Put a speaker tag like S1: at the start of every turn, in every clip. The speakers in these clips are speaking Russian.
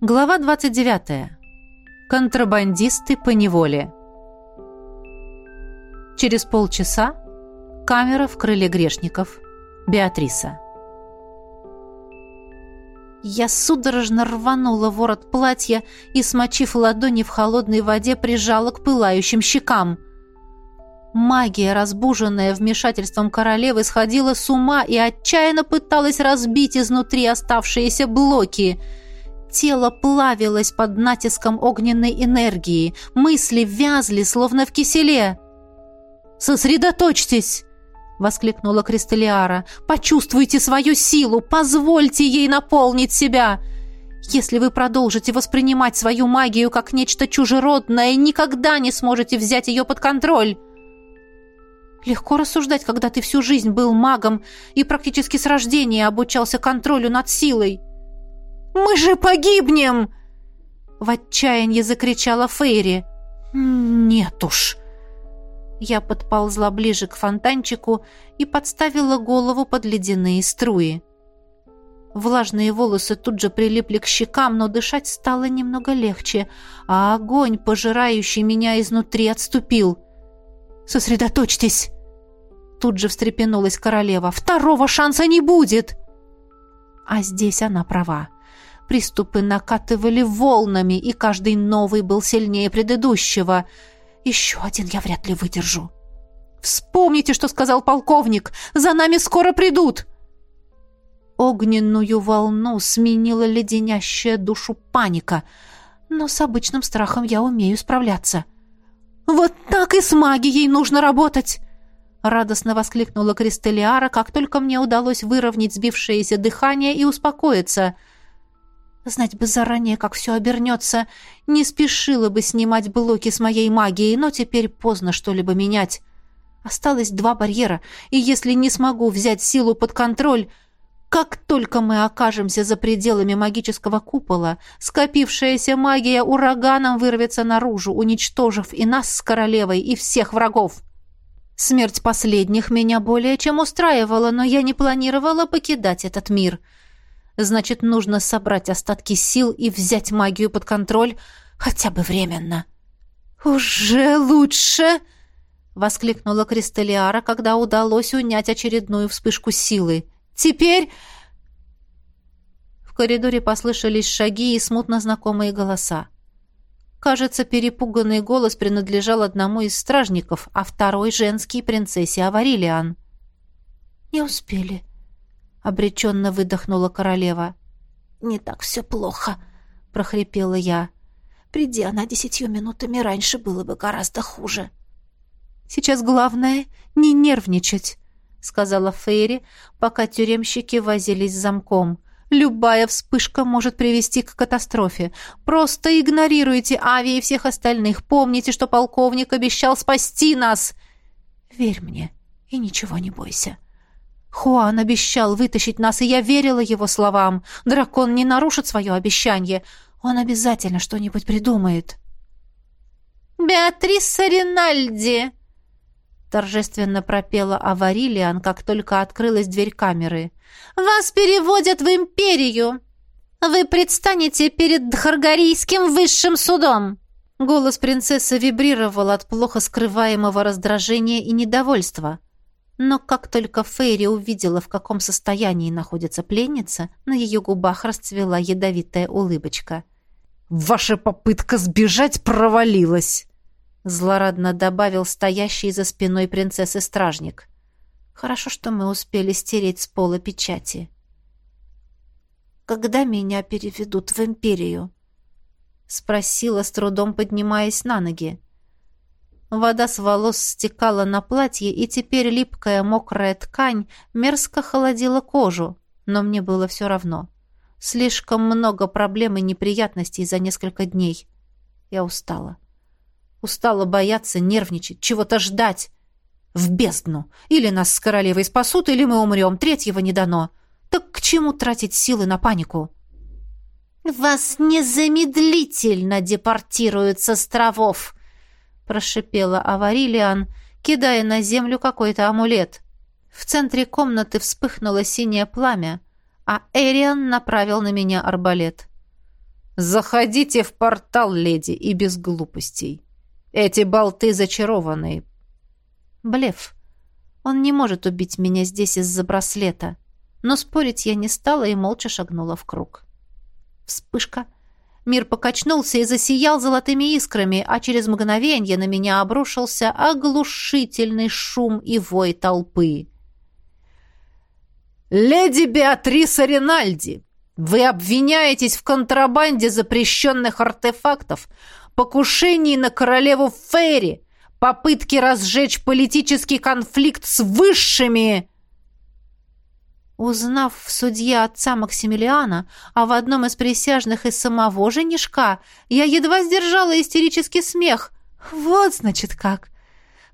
S1: Глава 29. Контрабандисты по неволе. Через полчаса камера в крыле грешников. Беатриса. Я судорожно рванула ворот платья и, смочив ладони в холодной воде, прижала к пылающим щекам. Магия, разбуженная вмешательством королевы, сходила с ума и отчаянно пыталась разбить изнутри оставшиеся блоки. Тело плавилось под натиском огненной энергии, мысли вязли, словно в киселе. «Сосредоточьтесь!» — воскликнула Кристалиара. «Почувствуйте свою силу! Позвольте ей наполнить себя!» Если вы продолжите воспринимать свою магию как нечто чужеродное, никогда не сможете взять ее под контроль. Легко рассуждать, когда ты всю жизнь был магом и практически с рождения обучался контролю над силой. «Мы же погибнем!» В отчаянии закричала Фейри. «Нет уж!» Я подползла ближе к фонтанчику и подставила голову под ледяные струи. Влажные волосы тут же прилипли к щекам, но дышать стало немного легче, а огонь, пожирающий меня изнутри, отступил. «Сосредоточьтесь!» Тут же встрепенулась королева. «Второго шанса не будет!» А здесь она права. Приступы накатывали волнами, и каждый новый был сильнее предыдущего — еще один я вряд ли выдержу. Вспомните, что сказал полковник. За нами скоро придут. Огненную волну сменила леденящая душу паника, но с обычным страхом я умею справляться. Вот так и с магией нужно работать. Радостно воскликнула Кристелиара, как только мне удалось выровнять сбившееся дыхание и успокоиться — Знать бы заранее, как все обернется. Не спешила бы снимать блоки с моей магией, но теперь поздно что-либо менять. Осталось два барьера, и если не смогу взять силу под контроль, как только мы окажемся за пределами магического купола, скопившаяся магия ураганом вырвется наружу, уничтожив и нас с королевой, и всех врагов. Смерть последних меня более чем устраивала, но я не планировала покидать этот мир — Значит, нужно собрать остатки сил и взять магию под контроль хотя бы временно. «Уже лучше!» — воскликнула Кристалиара, когда удалось унять очередную вспышку силы. «Теперь...» В коридоре послышались шаги и смутно знакомые голоса. Кажется, перепуганный голос принадлежал одному из стражников, а второй — женский принцессе Аварилиан. «Не успели», обреченно выдохнула королева. «Не так все плохо», — прохрипела я. «Приди она десятью минутами раньше, было бы гораздо хуже». «Сейчас главное — не нервничать», — сказала Фейри, пока тюремщики возились с замком. «Любая вспышка может привести к катастрофе. Просто игнорируйте Ави и всех остальных. Помните, что полковник обещал спасти нас. Верь мне и ничего не бойся». Хуан обещал вытащить нас, и я верила его словам. Дракон не нарушит свое обещание. Он обязательно что-нибудь придумает. «Беатриса Ринальди!» торжественно пропела Аварилиан, как только открылась дверь камеры. «Вас переводят в империю! Вы предстанете перед Дхаргарийским высшим судом!» Голос принцессы вибрировал от плохо скрываемого раздражения и недовольства. Но как только Фейри увидела, в каком состоянии находится пленница, на ее губах расцвела ядовитая улыбочка.
S2: «Ваша попытка сбежать провалилась!»
S1: Злорадно добавил стоящий за спиной принцессы стражник. «Хорошо, что мы успели стереть с пола печати». «Когда меня переведут в империю?» Спросила, с трудом поднимаясь на ноги. Вода с волос стекала на платье, и теперь липкая мокрая ткань мерзко холодила кожу, но мне было все равно. Слишком много проблем и неприятностей за несколько дней. Я устала. Устала бояться, нервничать, чего-то ждать. В бездну. Или нас с королевой спасут, или мы умрем. Третьего не дано. Так к чему тратить силы на панику? «Вас незамедлительно депортируют с островов!» Прошипела Аварилиан, кидая на землю какой-то амулет. В центре комнаты вспыхнуло синее пламя, а Эриан направил на меня арбалет.
S2: Заходите в портал, леди, и без глупостей. Эти болты зачарованные.
S1: Блеф. Он не может убить меня здесь из-за браслета. Но спорить я не стала и молча шагнула в круг. Вспышка. Мир покачнулся и засиял золотыми искрами, а через мгновение на меня обрушился оглушительный шум и вой толпы.
S2: «Леди Беатриса Ринальди, вы обвиняетесь в контрабанде запрещенных артефактов, покушении на королеву Ферри, попытке разжечь политический конфликт с высшими...»
S1: Узнав в судье отца Максимилиана, а в одном из присяжных и самого женишка, я едва сдержала истерический смех. Вот, значит, как.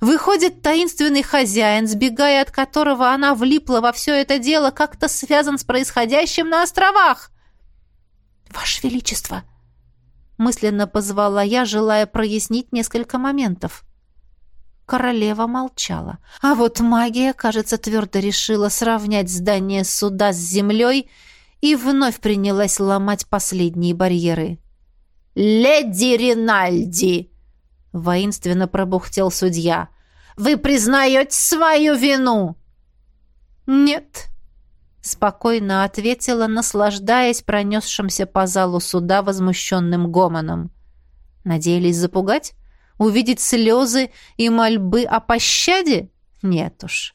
S1: Выходит, таинственный хозяин, сбегая от которого она влипла во все это дело, как-то связан с происходящим на островах. «Ваше Величество!» Мысленно позвала я, желая прояснить несколько моментов. Королева молчала. А вот магия, кажется, твердо решила сравнять здание суда с землей и вновь принялась ломать последние барьеры. «Леди Ринальди!» — воинственно пробухтел судья. «Вы признаете свою вину?» «Нет», — спокойно ответила, наслаждаясь пронесшимся по залу суда возмущенным гомоном. «Надеялись запугать?» Увидеть слезы и мольбы о пощаде? Нет уж.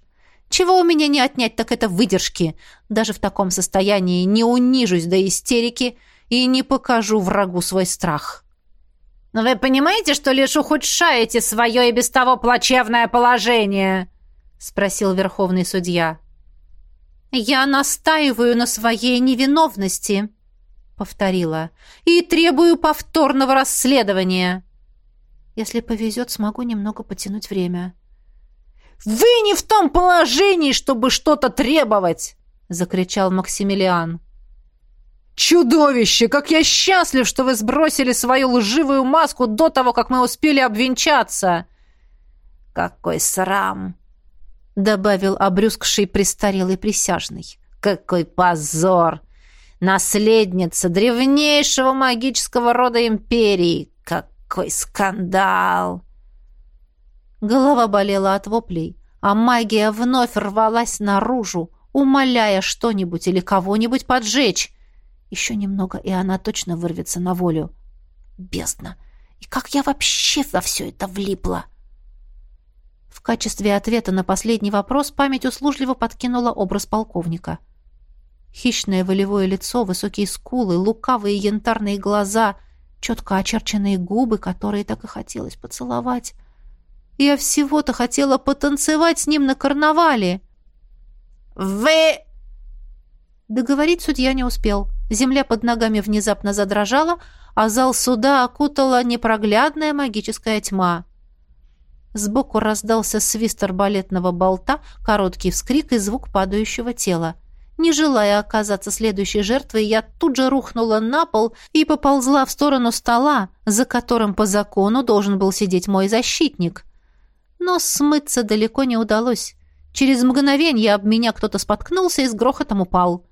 S1: Чего у меня не отнять, так это выдержки. Даже в таком состоянии не унижусь до истерики и не покажу врагу свой страх. «Но вы понимаете, что лишь ухудшаете свое и без того плачевное положение?» — спросил верховный судья. «Я настаиваю на своей невиновности», — повторила, «и требую повторного расследования». Если повезет, смогу немного потянуть время. «Вы не в том положении, чтобы что-то требовать!» — закричал Максимилиан. «Чудовище! Как я счастлив, что вы сбросили свою лживую маску до того, как мы успели обвенчаться!» «Какой срам!» — добавил обрюзгший престарелый присяжный. «Какой позор! Наследница древнейшего магического рода империи! Какой скандал!» Голова болела от воплей, а магия вновь рвалась наружу, умоляя что-нибудь или кого-нибудь поджечь. Еще немного, и она точно вырвется на волю. Бездна! И как я вообще во все это влипла? В качестве ответа на последний вопрос память услужливо подкинула образ полковника. Хищное волевое лицо, высокие скулы, лукавые янтарные глаза — четко очерченные губы, которые так и хотелось поцеловать. Я всего-то хотела потанцевать с ним на карнавале. «Вы...» Договорить судья не успел. Земля под ногами внезапно задрожала, а зал суда окутала непроглядная магическая тьма. Сбоку раздался свист арбалетного болта, короткий вскрик и звук падающего тела. Не желая оказаться следующей жертвой, я тут же рухнула на пол и поползла в сторону стола, за которым по закону должен был сидеть мой защитник. Но смыться далеко не удалось. Через мгновение об меня кто-то споткнулся и с грохотом упал.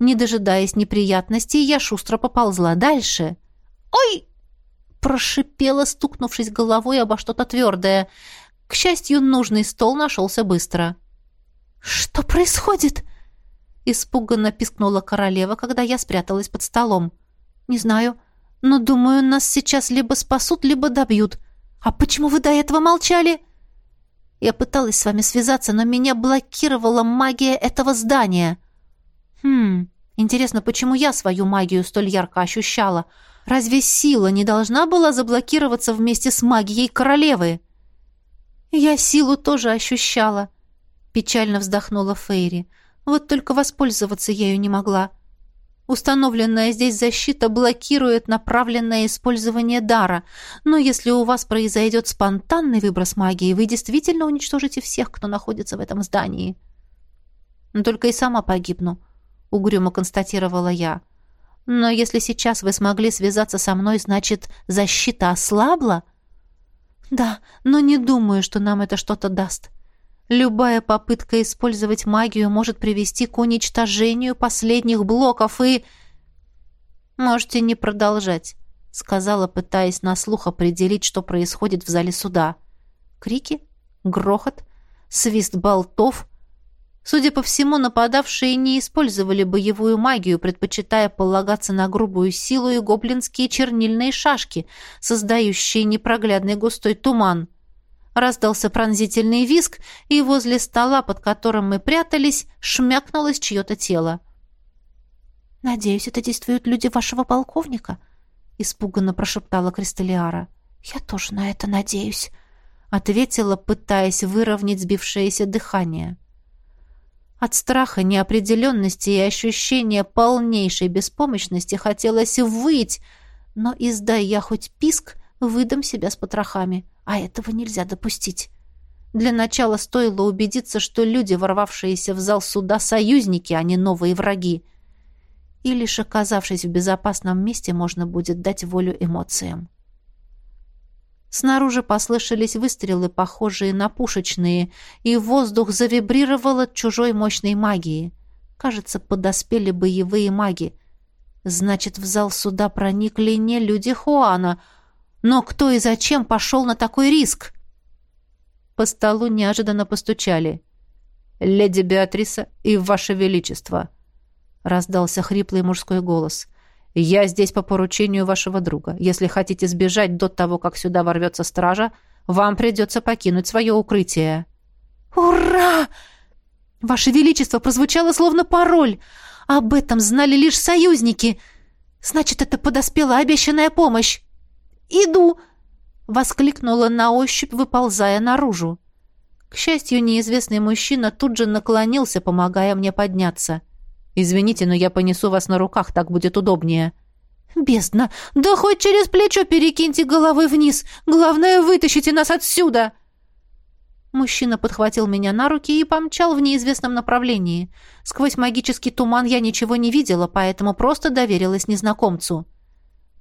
S1: Не дожидаясь неприятностей, я шустро поползла дальше. «Ой!» — прошипела, стукнувшись головой обо что-то твердое. К счастью, нужный стол нашелся быстро. «Что происходит?» Испуганно пискнула королева, когда я спряталась под столом. «Не знаю, но, думаю, нас сейчас либо спасут, либо добьют. А почему вы до этого молчали?» Я пыталась с вами связаться, но меня блокировала магия этого здания. Хм, интересно, почему я свою магию столь ярко ощущала? Разве сила не должна была заблокироваться вместе с магией королевы? Я силу тоже ощущала, печально вздохнула Фейри. Вот только воспользоваться ею не могла. Установленная здесь защита блокирует направленное использование дара, но если у вас произойдет спонтанный выброс магии, вы действительно уничтожите всех, кто находится в этом здании. Но только и сама погибну, угрюмо констатировала я. Но если сейчас вы смогли связаться со мной, значит, защита ослабла? Да, но не думаю, что нам это что-то даст. Любая попытка использовать магию может привести к уничтожению последних блоков и... «Можете не продолжать», — сказала, пытаясь на слух определить, что происходит в зале суда. Крики, грохот, свист болтов. Судя по всему, нападавшие не использовали боевую магию, предпочитая полагаться на грубую силу и гоблинские чернильные шашки, создающие непроглядный густой туман. Раздался пронзительный визг, и возле стола, под которым мы прятались, шмякнулось чье-то тело. «Надеюсь, это действуют люди вашего полковника?» — испуганно прошептала Кристалиара. «Я тоже на это надеюсь», — ответила, пытаясь выровнять сбившееся дыхание. От страха, неопределенности и ощущения полнейшей беспомощности хотелось выть, но, издай я хоть писк, выдам себя с потрохами, а этого нельзя допустить. Для начала стоило убедиться, что люди, ворвавшиеся в зал суда, союзники, а не новые враги и лишь оказавшись в безопасном месте, можно будет дать волю эмоциям. Снаружи послышались выстрелы, похожие на пушечные, и воздух завибрировал от чужой мощной магии. Кажется, подоспели боевые маги. Значит, в зал суда проникли не люди Хуана. Но кто и зачем пошел на такой риск? По столу неожиданно постучали. «Леди Беатриса и Ваше Величество!» раздался хриплый мужской голос. «Я здесь по поручению вашего друга. Если хотите сбежать до того, как сюда ворвется стража, вам придется покинуть свое укрытие». «Ура!» «Ваше Величество!» прозвучало словно пароль. «Об этом знали лишь союзники. Значит, это подоспела обещанная помощь». «Иду!» — воскликнула на ощупь, выползая наружу. К счастью, неизвестный мужчина тут же наклонился, помогая мне подняться. — Извините, но я понесу вас на руках, так будет удобнее». «Бездна! Да хоть через плечо перекиньте головы вниз! Главное, вытащите нас отсюда!» Мужчина подхватил меня на руки и помчал в неизвестном направлении. Сквозь магический туман я ничего не видела, поэтому просто доверилась незнакомцу.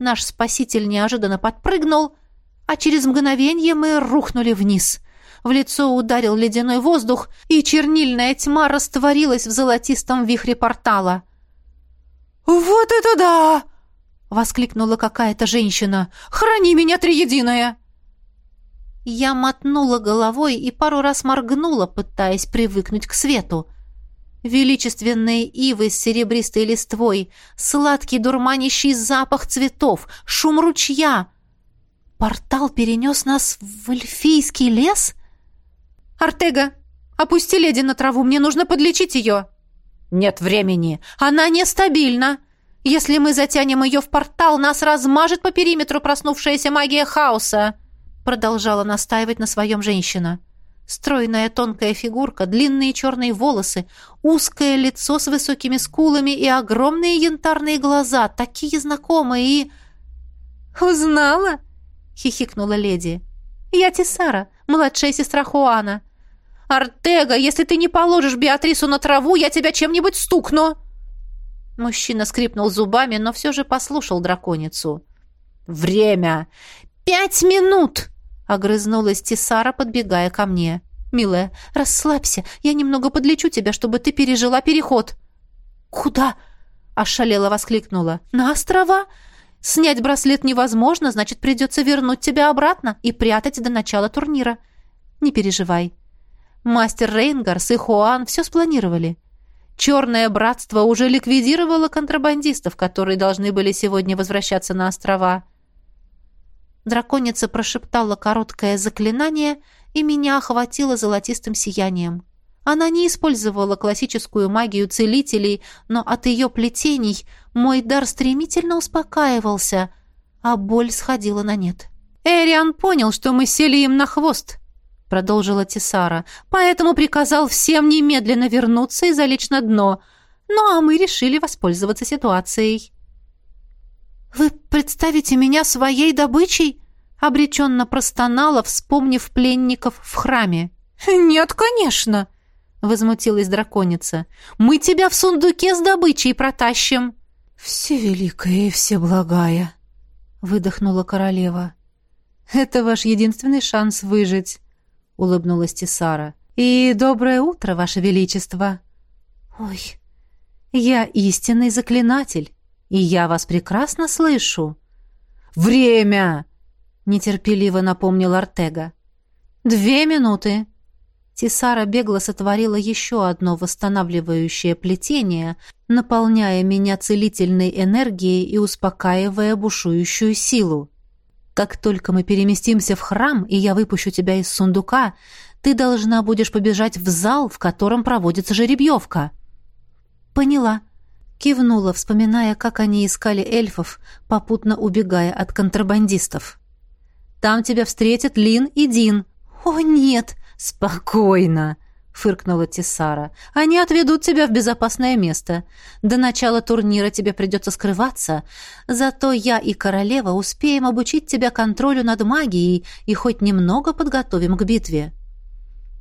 S1: Наш спаситель неожиданно подпрыгнул, а через мгновение мы рухнули вниз. В лицо ударил ледяной воздух, и чернильная тьма растворилась в золотистом вихре портала.
S3: «Вот это да!»
S1: — воскликнула какая-то женщина. «Храни меня, триединая!» Я мотнула головой и пару раз моргнула, пытаясь привыкнуть к свету. Величественные ивы с серебристой листвой, сладкий дурманящий запах цветов, шум ручья. Портал перенес нас в эльфийский лес? «Артега, опусти леди на траву, мне нужно подлечить ее». «Нет времени. Она нестабильна. Если мы затянем ее в портал, нас размажет по периметру проснувшаяся магия хаоса», продолжала настаивать на своем женщина. Стройная тонкая фигурка, длинные черные волосы, узкое лицо с высокими скулами и огромные янтарные глаза, такие знакомые и... «Узнала?» — хихикнула леди. «Я Тисара, младшая сестра Хуана. «Артега, если ты не положишь Беатрису на траву, я тебя чем-нибудь стукну!» Мужчина скрипнул зубами, но все же послушал драконицу. «Время! Пять минут!» — огрызнулась Тисара, подбегая ко мне. «Милая, расслабься, я немного подлечу тебя, чтобы ты пережила переход». «Куда?» — ошалела воскликнула. «На острова? Снять браслет невозможно, значит, придется вернуть тебя обратно и прятать до начала турнира. Не переживай, Мастер Рейнгарс и Хуан все спланировали. Черное братство уже ликвидировало контрабандистов, которые должны были сегодня возвращаться на острова. Драконица прошептала короткое заклинание, и меня охватило золотистым сиянием. Она не использовала классическую магию целителей, но от ее плетений мой дар стремительно успокаивался, а боль сходила на нет. Эриан понял, что мы сели им на хвост, продолжила Тисара. Поэтому приказал всем немедленно вернуться и залечь на дно. Ну а мы решили воспользоваться ситуацией. Вы представите меня своей добычей? обреченно простонала, вспомнив пленников в храме.
S3: «Нет, конечно!» — возмутилась драконица. «Мы тебя в сундуке с добычей протащим!»
S2: «Всевеликая и всеблагая!» — выдохнула королева.
S1: «Это ваш единственный шанс выжить», — улыбнулась Тисара. «И доброе утро, Ваше Величество!» «Ой, я истинный заклинатель,
S3: И я вас прекрасно слышу.
S2: Время,
S3: нетерпеливо напомнил Артега. Две минуты. Тисара бегло сотворила еще одно восстанавливающее плетение, наполняя меня целительной энергией и успокаивая бушующую силу. Как только мы переместимся в храм, и я выпущу тебя из сундука, ты должна будешь побежать в зал, в котором проводится жеребьевка». «Поняла», — кивнула, вспоминая, как они искали эльфов, попутно убегая от контрабандистов. «Там тебя встретят Лин и Дин». «О, нет!» «Спокойно!» — фыркнула Тисара. «Они отведут тебя в безопасное место. До начала турнира тебе придется скрываться. Зато я и королева успеем обучить тебя контролю над магией и хоть немного подготовим к битве».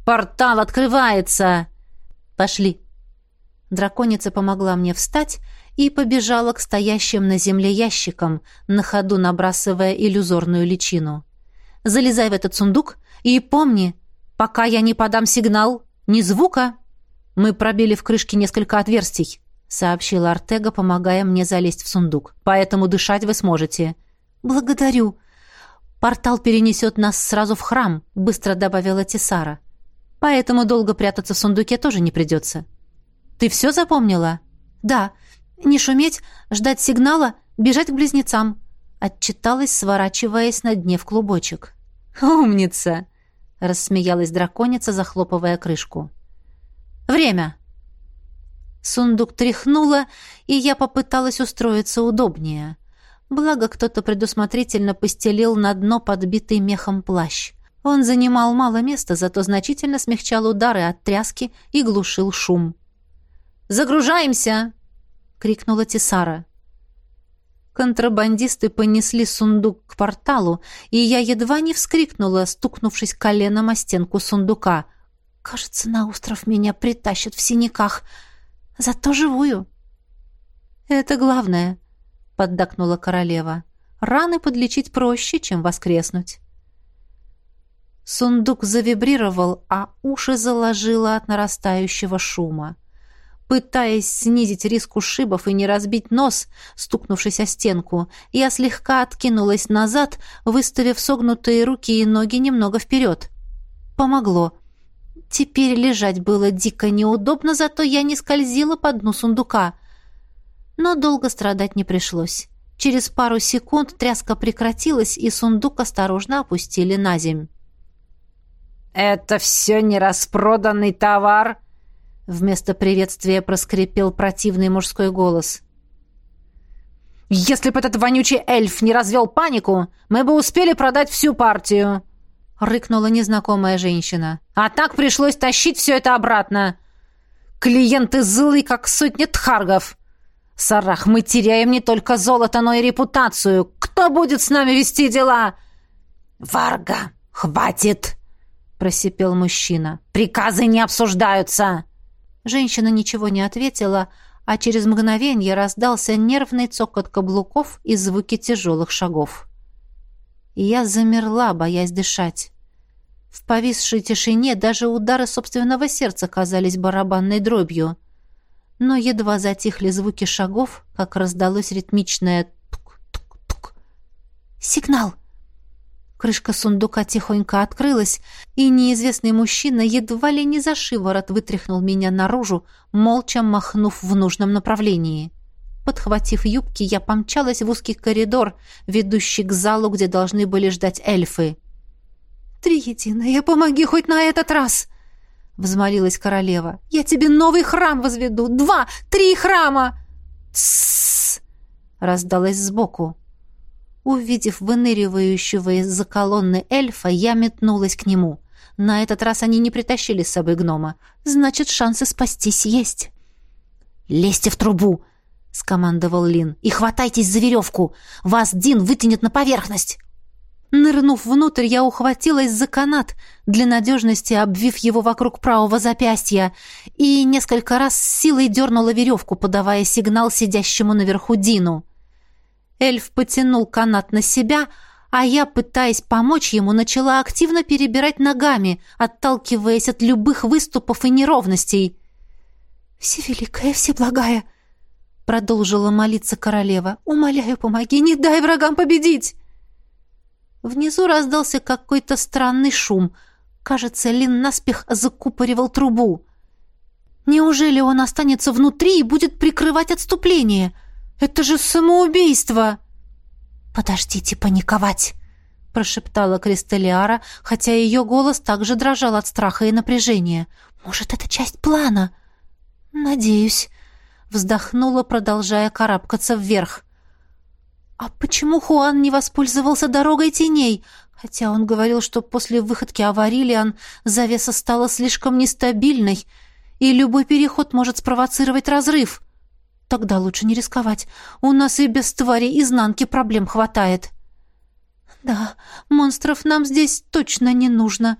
S2: «Портал открывается!»
S3: «Пошли!» Драконица помогла мне встать и побежала к стоящим на земле ящикам, на ходу набрасывая иллюзорную личину. «Залезай в этот сундук и помни, пока я не подам сигнал, ни звука!» «Мы пробили в крышке несколько отверстий», — сообщила Артега, помогая мне залезть в сундук. «Поэтому дышать вы сможете». «Благодарю. Портал перенесет нас сразу в храм», — быстро добавила Тесара. Поэтому долго прятаться в сундуке тоже не придется. Ты все запомнила? Да. Не шуметь, ждать сигнала, бежать к близнецам. Отчиталась, сворачиваясь на дне в клубочек. Умница! Рассмеялась драконица, захлопывая крышку. Время. Сундук тряхнула, и я попыталась устроиться удобнее. Благо, кто-то предусмотрительно постелил на дно подбитый мехом плащ. Он занимал мало места, зато значительно смягчал удары от тряски и глушил шум. «Загружаемся!» — крикнула Тисара. Контрабандисты понесли сундук к порталу, и я едва не вскрикнула, стукнувшись коленом о стенку сундука. «Кажется, на остров меня притащат в синяках, зато живую». «Это главное», — поддакнула королева. «Раны подлечить проще, чем воскреснуть». Сундук завибрировал, а уши заложило от нарастающего шума. Пытаясь снизить риск ушибов и не разбить нос, стукнувшись о стенку, я слегка откинулась назад, выставив согнутые руки и ноги немного вперед. Помогло. Теперь лежать было дико неудобно, зато я не скользила по дну сундука. Но долго страдать не пришлось. Через пару секунд тряска прекратилась, и сундук осторожно опустили на земь.
S2: «Это все не распроданный товар?»
S3: Вместо приветствия проскрипел противный мужской голос.
S2: «Если бы этот вонючий эльф не развел панику, мы бы успели продать всю партию!» — рыкнула незнакомая женщина. «А так пришлось тащить все это обратно. Клиенты злы, как сотни тхаргов. Сарах, мы теряем не только золото, но и репутацию. Кто будет с нами вести дела?» «Варга, хватит!» просипел мужчина. «Приказы не обсуждаются!»
S3: Женщина ничего не ответила, а через мгновение раздался нервный цокот каблуков и звуки тяжелых шагов. Я замерла, боясь дышать. В повисшей тишине даже удары собственного сердца казались барабанной дробью. Но едва затихли звуки шагов, как раздалось ритмичное тук-тук-тук. «Сигнал!» Крышка сундука тихонько открылась, и неизвестный мужчина едва ли не за шиворот вытряхнул меня наружу, молча махнув в нужном направлении. Подхватив юбки, я помчалась в узкий коридор, ведущий к залу, где должны были ждать эльфы. «Триединая, помоги хоть на этот раз!» — взмолилась королева. «Я тебе новый храм возведу! Два, три храма!» «Тссс!» — раздалась сбоку. Увидев выныривающего из-за колонны эльфа, я метнулась к нему. На этот раз они не притащили с собой гнома. Значит, шансы спастись есть. «Лезьте в трубу!» — скомандовал Лин. «И хватайтесь за веревку! Вас Дин вытянет на поверхность!» Нырнув внутрь, я ухватилась за канат, для надежности обвив его вокруг правого запястья, и несколько раз силой дернула веревку, подавая сигнал сидящему наверху Дину. Эльф потянул канат на себя, а я, пытаясь помочь ему, начала активно перебирать ногами, отталкиваясь от любых выступов и неровностей. «Всевеликая, Всеблагая!»
S1: продолжила молиться королева. «Умоляю, помоги, не дай врагам победить!» Внизу раздался какой-то странный шум. Кажется, Лин наспех закупоривал трубу. Неужели он останется внутри и будет прикрывать отступление? Это же самоубийство! Подождите паниковать, прошептала Кристалиара, хотя ее голос также дрожал от страха и напряжения. Может, это часть плана? Надеюсь, вздохнула, продолжая карабкаться вверх. А почему Хуан не воспользовался дорогой теней? Хотя он говорил, что после выходки Аварилиан завеса стала слишком нестабильной, и любой переход может спровоцировать разрыв. Тогда лучше не рисковать. У нас и без твари изнанки проблем хватает. Да, монстров нам здесь точно не нужно,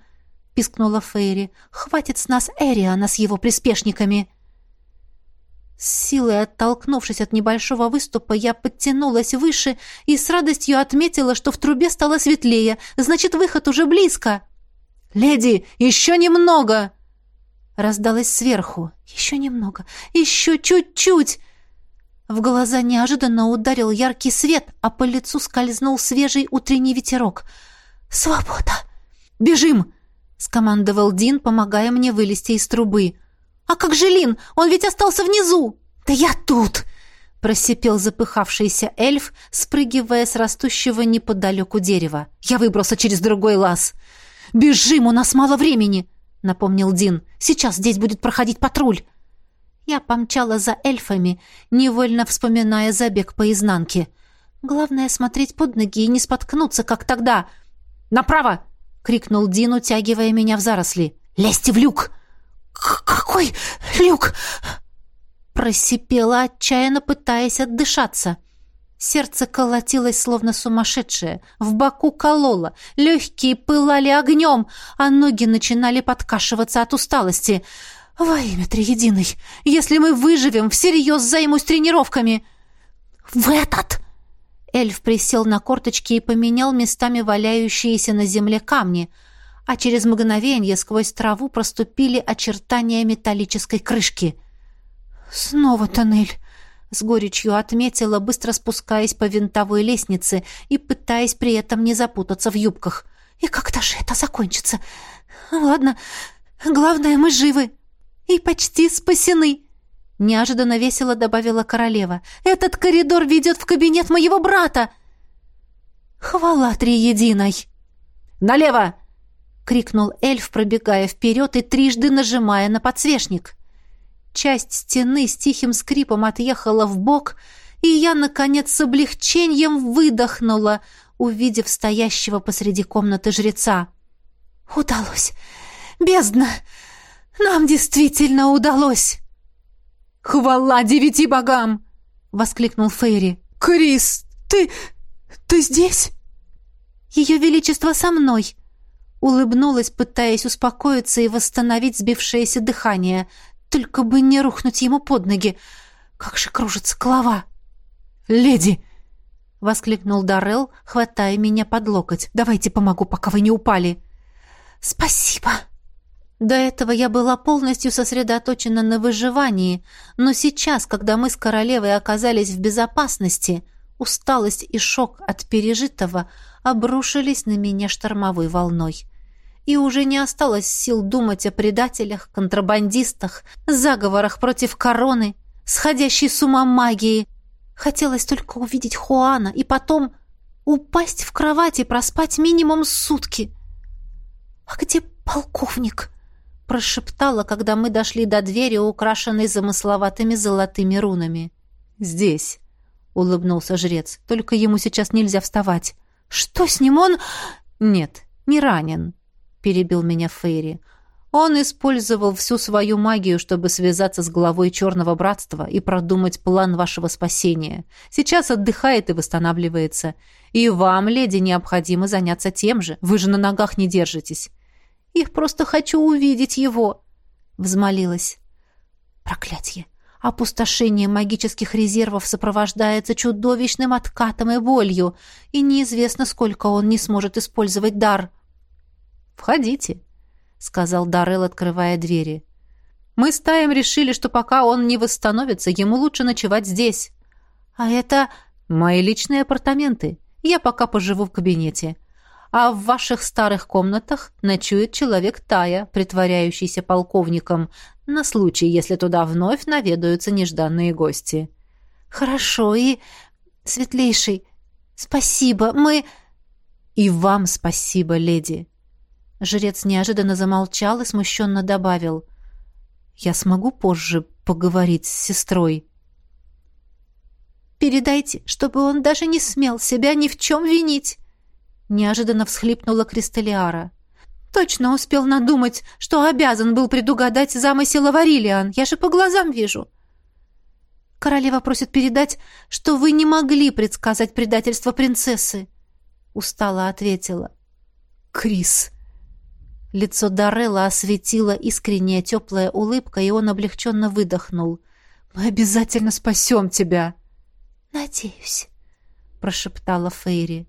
S1: пискнула Фейри. Хватит с нас Эриана с его приспешниками. С силой оттолкнувшись от небольшого выступа, я подтянулась выше и с радостью отметила, что в трубе стало светлее. Значит, выход уже близко. «Леди, еще немного!» Раздалось сверху. «Еще немного! Еще чуть-чуть!» В глаза неожиданно ударил яркий свет, а по лицу скользнул свежий утренний ветерок. «Свобода!» «Бежим!» — скомандовал Дин, помогая мне вылезти из трубы. «А как же Лин? Он ведь остался внизу!» «Да я тут!» — просипел запыхавшийся эльф, спрыгивая с растущего неподалеку дерева. «Я выбрался через другой лаз!» «Бежим, у нас мало времени!» — напомнил Дин. «Сейчас здесь будет проходить патруль!» Я помчала за эльфами, невольно вспоминая забег по изнанке. Главное — смотреть под ноги и не споткнуться, как тогда. «Направо!» — крикнул Дин, утягивая меня в заросли. «Лезьте в люк!» «Какой люк?» Просипела, отчаянно пытаясь отдышаться. Сердце колотилось, словно сумасшедшее. В боку кололо, легкие пылали огнем, а ноги начинали подкашиваться от усталости. «Во имя Триединой! Если мы выживем, всерьез займусь тренировками!» «В этот!» Эльф присел на корточки и поменял местами валяющиеся на земле камни — а через мгновение сквозь траву проступили очертания металлической крышки. «Снова тоннель!» — с горечью отметила, быстро спускаясь по винтовой лестнице и пытаясь при этом не запутаться в юбках. «И когда же это закончится? Ладно, главное, мы живы и почти спасены!» Неожиданно весело добавила королева. «Этот коридор ведет в кабинет моего брата!» «Хвала Триединой!» «Налево!» — крикнул эльф, пробегая вперед и трижды нажимая на подсвечник. Часть стены с тихим скрипом отъехала в бок, и я, наконец, с облегчением выдохнула, увидев стоящего посреди комнаты жреца. «Удалось! Бездна! Нам действительно удалось!» «Хвала девяти богам!» — воскликнул Фейри. «Крис, ты... ты здесь?» «Ее Величество со мной!» Улыбнулась, пытаясь успокоиться и восстановить сбившееся дыхание. Только бы не рухнуть ему под ноги. Как же кружится голова. «Леди!» — воскликнул Даррелл, хватая меня под локоть. «Давайте помогу, пока вы не упали». «Спасибо!» До этого я была полностью сосредоточена на выживании, но сейчас, когда мы с королевой оказались в безопасности, усталость и шок от пережитого обрушились на меня штормовой волной и уже не осталось сил думать о предателях, контрабандистах, заговорах против короны, сходящей с ума магии. Хотелось только увидеть Хуана и потом упасть в кровать и проспать минимум сутки. «А где полковник?» — прошептала, когда мы дошли до двери, украшенной замысловатыми золотыми рунами. «Здесь», — улыбнулся жрец, — «только ему сейчас нельзя вставать». «Что с ним? Он...» «Нет, не ранен перебил меня Фейри. Он использовал всю свою магию, чтобы связаться с главой Черного Братства и продумать план вашего спасения. Сейчас отдыхает и восстанавливается. И вам, леди, необходимо заняться тем же. Вы же на ногах не держитесь. Я просто хочу увидеть его, взмолилась. Проклятье. Опустошение магических резервов сопровождается чудовищным откатом и болью, и неизвестно, сколько он не сможет использовать дар. — «Входите», — сказал Даррелл, открывая двери.
S3: Мы с Таем решили, что пока он не восстановится, ему лучше ночевать здесь. А это мои личные апартаменты. Я пока поживу в кабинете. А в ваших старых комнатах ночует человек Тая, притворяющийся полковником, на случай, если туда вновь наведаются нежданные гости.
S1: Хорошо, и... Светлейший, спасибо, мы...
S3: И вам спасибо, леди. Жрец неожиданно замолчал и смущенно добавил. Я смогу позже поговорить с сестрой.
S1: Передайте, чтобы он даже не смел себя ни в чем винить. Неожиданно всхлипнула Кристалиара. Точно успел надумать, что обязан был предугадать замысел Аварилиан. Я же по глазам вижу. Королева просит передать, что вы не могли предсказать предательство принцессы. Устало ответила.
S3: Крис, Лицо Дарелла осветила искренняя теплая улыбка, и он облегченно выдохнул. «Мы обязательно спасем тебя!»
S1: «Надеюсь», — прошептала Фейри.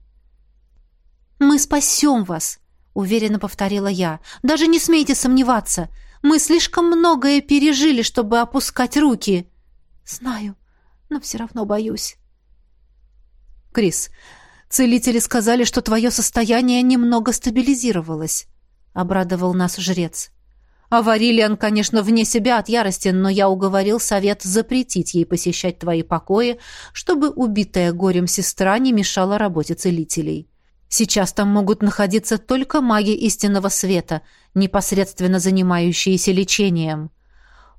S1: «Мы спасем вас», — уверенно повторила я. «Даже не смейте сомневаться. Мы слишком многое пережили, чтобы опускать руки». «Знаю, но все равно боюсь».
S3: «Крис, целители сказали, что твое состояние немного стабилизировалось обрадовал нас жрец. Аварилиан, конечно, вне себя от ярости, но я уговорил совет запретить ей посещать твои покои, чтобы убитая горем сестра не мешала работе целителей. Сейчас там могут находиться только маги истинного света, непосредственно занимающиеся лечением.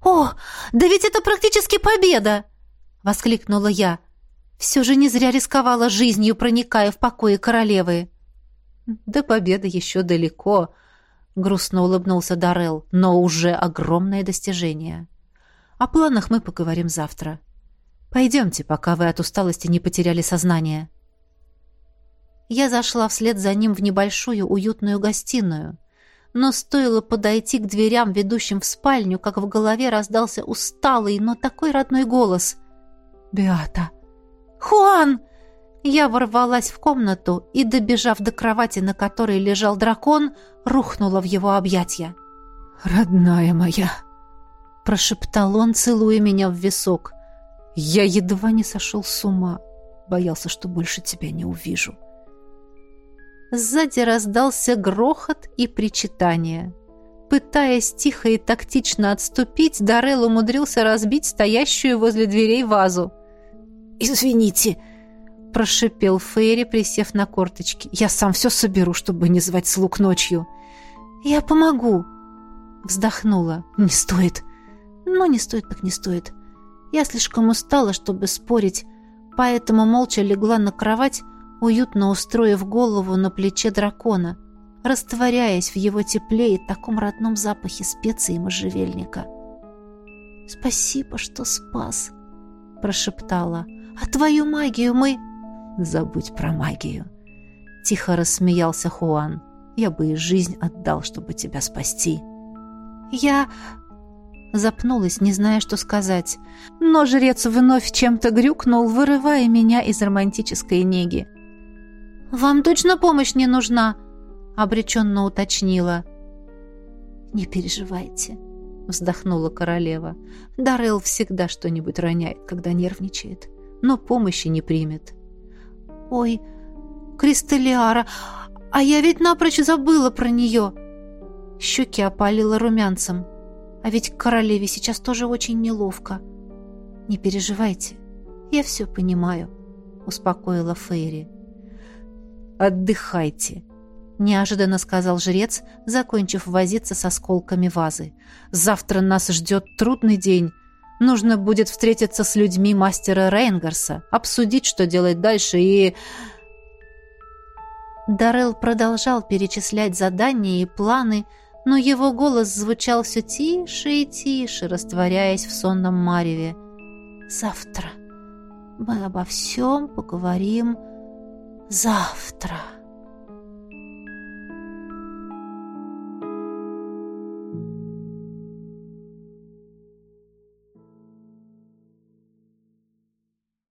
S1: «О, да ведь это практически победа!» — воскликнула я. Все же не зря рисковала жизнью, проникая в покои королевы.
S3: «До победы еще далеко», грустно улыбнулся Дарел, но уже огромное достижение. О планах мы поговорим завтра. Пойдемте, пока вы от усталости не потеряли сознание. Я зашла вслед за ним в небольшую уютную гостиную. Но стоило подойти к дверям, ведущим в спальню, как в голове раздался усталый, но такой родной голос. «Беата!»
S1: «Хуан!»
S3: Я ворвалась в комнату и, добежав до кровати, на которой лежал дракон, рухнула в его объятья. «Родная моя!» — прошептал он, целуя меня в висок. «Я едва не сошел с ума. Боялся, что больше тебя не увижу». Сзади раздался грохот и причитание. Пытаясь тихо и тактично отступить, Дарел умудрился разбить стоящую возле дверей вазу.
S1: «Извините!»
S3: прошипел Фейри, присев на корточки. «Я сам все соберу, чтобы не звать слуг ночью».
S1: «Я помогу», —
S3: вздохнула. «Не стоит».
S1: «Ну, не стоит, так не стоит. Я слишком устала, чтобы спорить, поэтому молча легла на кровать, уютно устроив голову на плече дракона, растворяясь в его тепле и таком родном запахе специй и можжевельника. «Спасибо, что спас», — прошептала. «А твою магию мы...»
S3: Забудь про магию. Тихо рассмеялся Хуан. Я бы и жизнь отдал, чтобы тебя спасти.
S1: Я...
S3: Запнулась, не зная, что сказать. Но жрец вновь чем-то грюкнул, вырывая меня из романтической неги.
S1: «Вам точно помощь не нужна?»
S3: — обреченно уточнила.
S1: «Не переживайте», —
S3: вздохнула королева. «Дарел всегда что-нибудь роняет, когда нервничает, но помощи не примет».
S1: «Ой, Кристалиара, а я ведь напрочь забыла про нее!» Щеки опалила румянцем. А ведь королеве сейчас тоже очень неловко. «Не переживайте, я все понимаю», — успокоила Фейри.
S3: «Отдыхайте», — неожиданно сказал жрец, закончив возиться с осколками вазы. «Завтра нас ждет трудный день». Нужно будет встретиться с людьми мастера Рейнгарса, обсудить, что делать дальше, и...
S1: Дарел продолжал перечислять задания и планы, но его голос звучал все тише и тише, растворяясь в сонном мареве. «Завтра мы обо всем поговорим завтра».